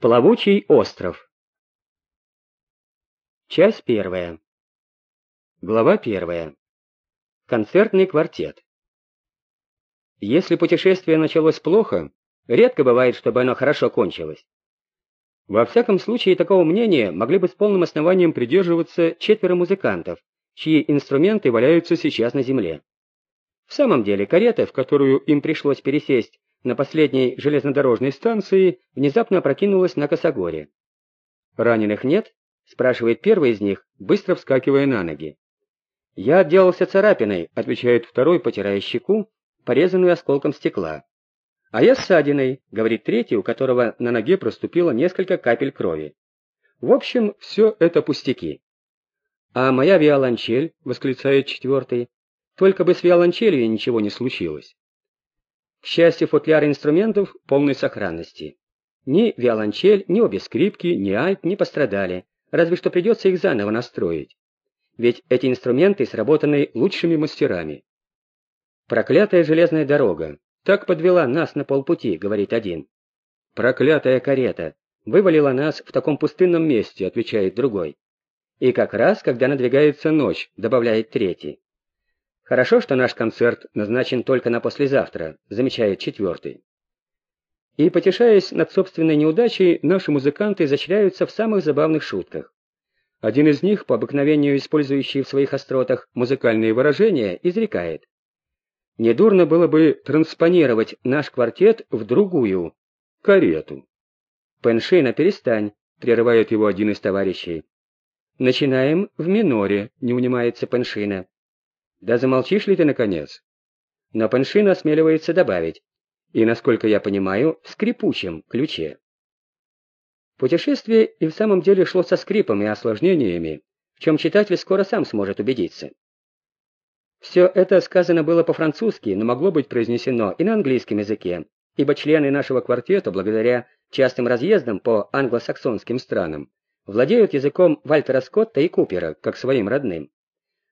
Плавучий остров. Часть первая. Глава первая. Концертный квартет. Если путешествие началось плохо, редко бывает, чтобы оно хорошо кончилось. Во всяком случае, такого мнения могли бы с полным основанием придерживаться четверо музыкантов, чьи инструменты валяются сейчас на земле. В самом деле, карета, в которую им пришлось пересесть, на последней железнодорожной станции внезапно опрокинулась на косогоре. «Раненых нет?» — спрашивает первый из них, быстро вскакивая на ноги. «Я отделался царапиной», — отвечает второй, потирая щеку, порезанную осколком стекла. «А я ссадиной», — говорит третий, у которого на ноге проступило несколько капель крови. В общем, все это пустяки. «А моя виолончель», — восклицает четвертый, — «только бы с виолончелью ничего не случилось». К счастью, футляр инструментов полной сохранности. Ни виолончель, ни обе скрипки, ни альт не пострадали, разве что придется их заново настроить. Ведь эти инструменты сработаны лучшими мастерами. «Проклятая железная дорога! Так подвела нас на полпути», — говорит один. «Проклятая карета! Вывалила нас в таком пустынном месте», — отвечает другой. «И как раз, когда надвигается ночь», — добавляет третий. Хорошо, что наш концерт назначен только на послезавтра, замечает четвертый. И, потешаясь над собственной неудачей, наши музыканты изощряются в самых забавных шутках. Один из них, по обыкновению использующий в своих остротах музыкальные выражения, изрекает. Недурно было бы транспонировать наш квартет в другую карету. «Пеншина, перестань», — прерывает его один из товарищей. «Начинаем в миноре», — не унимается Пеншина. Да замолчишь ли ты, наконец? Но Паншин осмеливается добавить, и, насколько я понимаю, в скрипучем ключе. Путешествие и в самом деле шло со скрипом и осложнениями, в чем читатель скоро сам сможет убедиться. Все это сказано было по-французски, но могло быть произнесено и на английском языке, ибо члены нашего квартета, благодаря частым разъездам по англосаксонским странам, владеют языком Вальтера Скотта и Купера, как своим родным.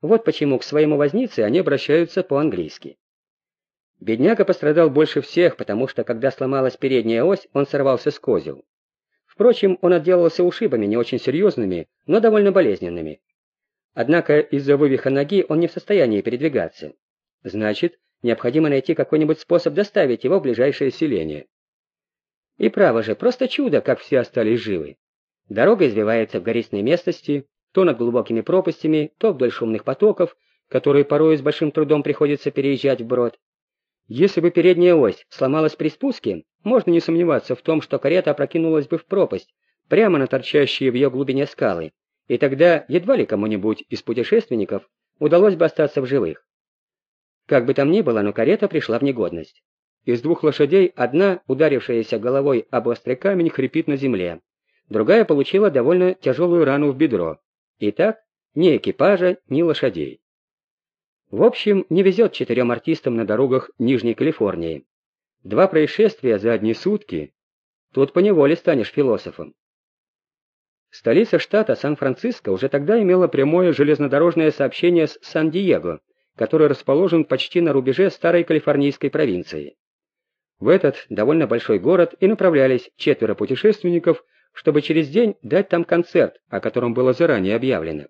Вот почему к своему вознице они обращаются по-английски. Бедняга пострадал больше всех, потому что, когда сломалась передняя ось, он сорвался с козел. Впрочем, он отделался ушибами, не очень серьезными, но довольно болезненными. Однако из-за вывиха ноги он не в состоянии передвигаться. Значит, необходимо найти какой-нибудь способ доставить его в ближайшее селение. И право же, просто чудо, как все остались живы. Дорога извивается в гористой местности, то над глубокими пропастями, то вдоль шумных потоков, которые порой с большим трудом приходится переезжать вброд. Если бы передняя ось сломалась при спуске, можно не сомневаться в том, что карета опрокинулась бы в пропасть, прямо на торчащие в ее глубине скалы, и тогда едва ли кому-нибудь из путешественников удалось бы остаться в живых. Как бы там ни было, но карета пришла в негодность. Из двух лошадей одна, ударившаяся головой об острый камень, хрипит на земле. Другая получила довольно тяжелую рану в бедро. Итак, ни экипажа, ни лошадей. В общем, не везет четырем артистам на дорогах Нижней Калифорнии. Два происшествия за одни сутки. Тут поневоле станешь философом. Столица штата Сан-Франциско уже тогда имела прямое железнодорожное сообщение с Сан-Диего, который расположен почти на рубеже старой калифорнийской провинции. В этот довольно большой город и направлялись четверо путешественников – чтобы через день дать там концерт, о котором было заранее объявлено.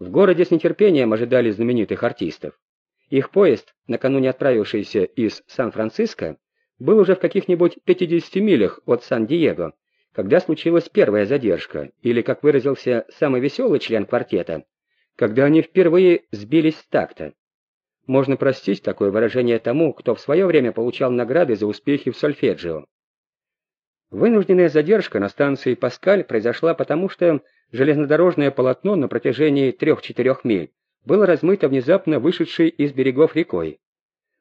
В городе с нетерпением ожидали знаменитых артистов. Их поезд, накануне отправившийся из Сан-Франциско, был уже в каких-нибудь 50 милях от Сан-Диего, когда случилась первая задержка, или, как выразился самый веселый член квартета, когда они впервые сбились с такта. Можно простить такое выражение тому, кто в свое время получал награды за успехи в сольфеджио. Вынужденная задержка на станции Паскаль произошла потому, что железнодорожное полотно на протяжении 3-4 миль было размыто внезапно вышедшей из берегов рекой.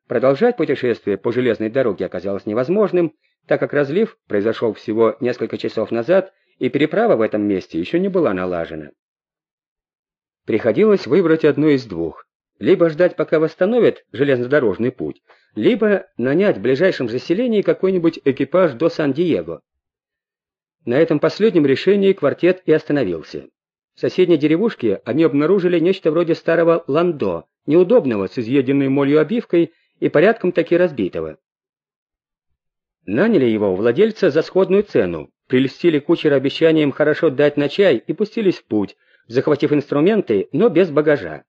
Продолжать путешествие по железной дороге оказалось невозможным, так как разлив произошел всего несколько часов назад, и переправа в этом месте еще не была налажена. Приходилось выбрать одно из двух. Либо ждать, пока восстановят железнодорожный путь, либо нанять в ближайшем заселении какой-нибудь экипаж до Сан-Диего. На этом последнем решении квартет и остановился. В соседней деревушке они обнаружили нечто вроде старого ландо, неудобного, с изъеденной молью обивкой и порядком таки разбитого. Наняли его у владельца за сходную цену, прельстили кучера обещанием хорошо дать на чай и пустились в путь, захватив инструменты, но без багажа.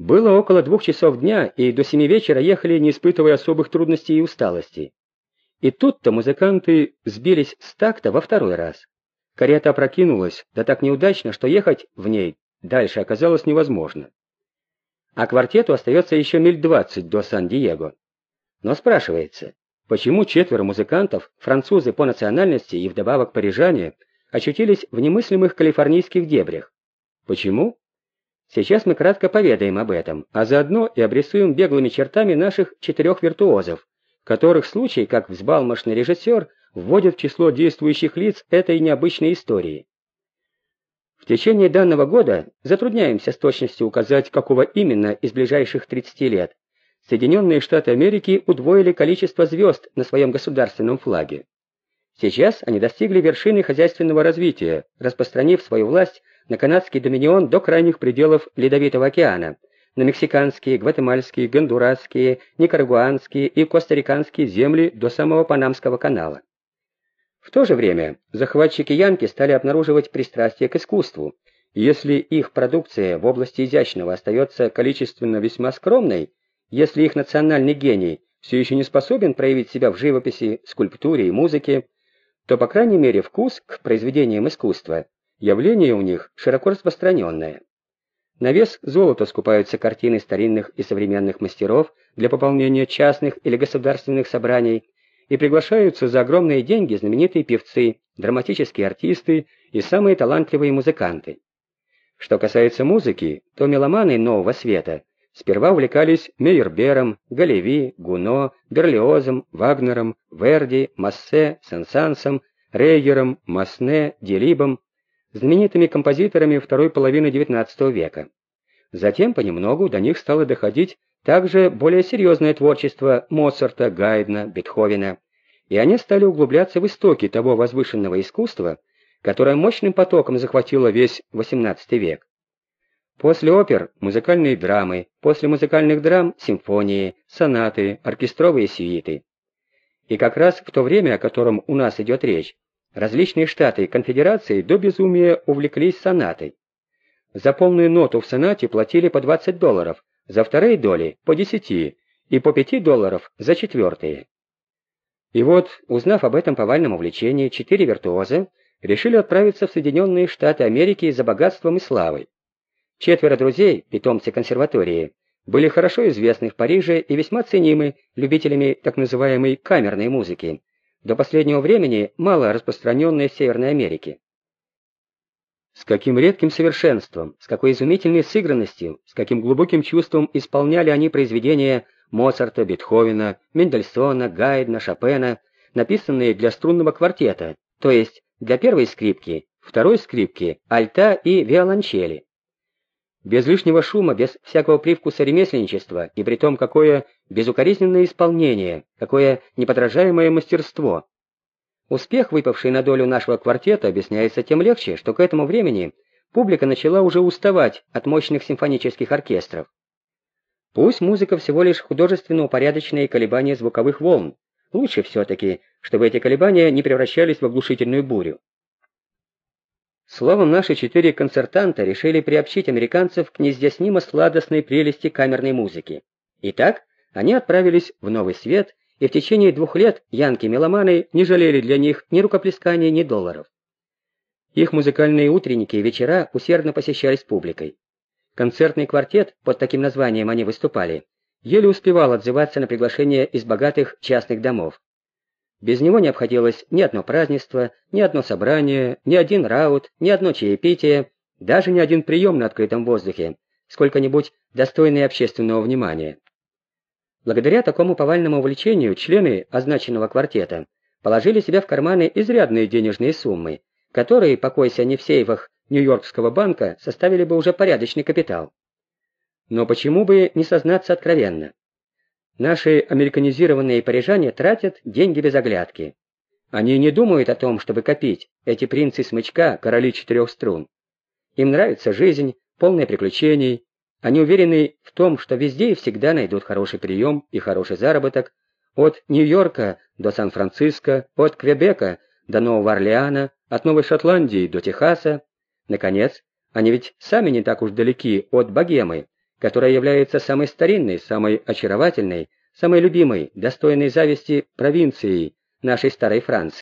Было около двух часов дня, и до семи вечера ехали, не испытывая особых трудностей и усталости. И тут-то музыканты сбились с такта во второй раз. Карета опрокинулась, да так неудачно, что ехать в ней дальше оказалось невозможно. А квартету остается еще миль двадцать до Сан-Диего. Но спрашивается, почему четверо музыкантов, французы по национальности и вдобавок парижане, очутились в немыслимых калифорнийских дебрях? Почему? Сейчас мы кратко поведаем об этом, а заодно и обрисуем беглыми чертами наших четырех виртуозов, которых случай, как взбалмошный режиссер, вводит в число действующих лиц этой необычной истории. В течение данного года затрудняемся с точностью указать, какого именно из ближайших 30 лет Соединенные Штаты Америки удвоили количество звезд на своем государственном флаге. Сейчас они достигли вершины хозяйственного развития, распространив свою власть на канадский доминион до крайних пределов Ледовитого океана, на мексиканские, гватемальские, гондурасские, никарагуанские и костариканские земли до самого Панамского канала. В то же время захватчики Янки стали обнаруживать пристрастие к искусству. Если их продукция в области изящного остается количественно весьма скромной, если их национальный гений все еще не способен проявить себя в живописи, скульптуре и музыке, то, по крайней мере, вкус к произведениям искусства – явление у них широко распространенное. На вес золота скупаются картины старинных и современных мастеров для пополнения частных или государственных собраний – и приглашаются за огромные деньги знаменитые певцы, драматические артисты и самые талантливые музыканты. Что касается музыки, то меломаны нового света сперва увлекались Мейербером, Галеви, Гуно, Берлиозом, Вагнером, Верди, Массе, Сен-Сансом, Рейгером, Масне, Делибом, знаменитыми композиторами второй половины XIX века. Затем понемногу до них стало доходить также более серьезное творчество Моцарта, Гайдна, Бетховена, и они стали углубляться в истоки того возвышенного искусства, которое мощным потоком захватило весь XVIII век. После опер – музыкальные драмы, после музыкальных драм – симфонии, сонаты, оркестровые сюиты. И как раз в то время, о котором у нас идет речь, различные штаты и конфедерации до безумия увлеклись сонатой. За полную ноту в сонате платили по 20 долларов, за вторые доли по 10 и по 5 долларов за четвертые. И вот, узнав об этом повальном увлечении, четыре виртуоза решили отправиться в Соединенные Штаты Америки за богатством и славой. Четверо друзей, питомцы консерватории, были хорошо известны в Париже и весьма ценимы любителями так называемой камерной музыки, до последнего времени мало распространенной в Северной Америке. С каким редким совершенством, с какой изумительной сыгранностью, с каким глубоким чувством исполняли они произведения Моцарта, Бетховена, Мендельсона, Гайдна, Шопена, написанные для струнного квартета, то есть для первой скрипки, второй скрипки, альта и виолончели. Без лишнего шума, без всякого привкуса ремесленничества, и при том какое безукоризненное исполнение, какое неподражаемое мастерство. Успех, выпавший на долю нашего квартета, объясняется тем легче, что к этому времени публика начала уже уставать от мощных симфонических оркестров. Пусть музыка всего лишь художественно упорядоченные колебания звуковых волн, лучше все-таки, чтобы эти колебания не превращались в оглушительную бурю. Словом, наши четыре концертанта решили приобщить американцев к неизъяснимо сладостной прелести камерной музыки. Итак, они отправились в Новый Свет и в течение двух лет янки-меломаны не жалели для них ни рукоплескания, ни долларов. Их музыкальные утренники и вечера усердно посещались публикой. Концертный квартет, под таким названием они выступали, еле успевал отзываться на приглашения из богатых частных домов. Без него не обходилось ни одно празднество, ни одно собрание, ни один раут, ни одно чаепитие, даже ни один прием на открытом воздухе, сколько-нибудь достойный общественного внимания. Благодаря такому повальному увлечению члены означенного квартета положили себе в карманы изрядные денежные суммы, которые, покойся не в сейфах Нью-Йоркского банка, составили бы уже порядочный капитал. Но почему бы не сознаться откровенно? Наши американизированные парижане тратят деньги без оглядки. Они не думают о том, чтобы копить, эти принцы смычка, короли четырех струн. Им нравится жизнь, полная приключений, они уверены в том, что везде и всегда найдут хороший прием и хороший заработок, от Нью-Йорка до Сан-Франциско, от Квебека до Нового Орлеана, от Новой Шотландии до Техаса. Наконец, они ведь сами не так уж далеки от Богемы, которая является самой старинной, самой очаровательной, самой любимой, достойной зависти провинцией нашей старой Франции.